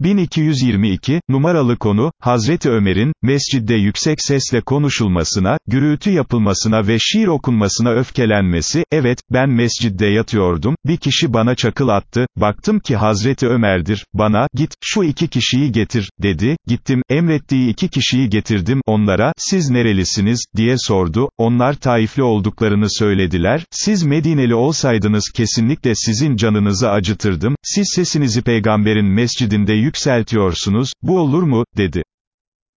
1222, numaralı konu, Hazreti Ömer'in, mescidde yüksek sesle konuşulmasına, gürültü yapılmasına ve şiir okunmasına öfkelenmesi, evet, ben mescidde yatıyordum, bir kişi bana çakıl attı, baktım ki Hazreti Ömer'dir, bana, git, şu iki kişiyi getir, dedi, gittim, emrettiği iki kişiyi getirdim, onlara, siz nerelisiniz, diye sordu, onlar Taifli olduklarını söylediler, siz Medineli olsaydınız kesinlikle sizin canınızı acıtırdım, siz sesinizi peygamberin mescidinde yükseltiyorsunuz, bu olur mu, dedi.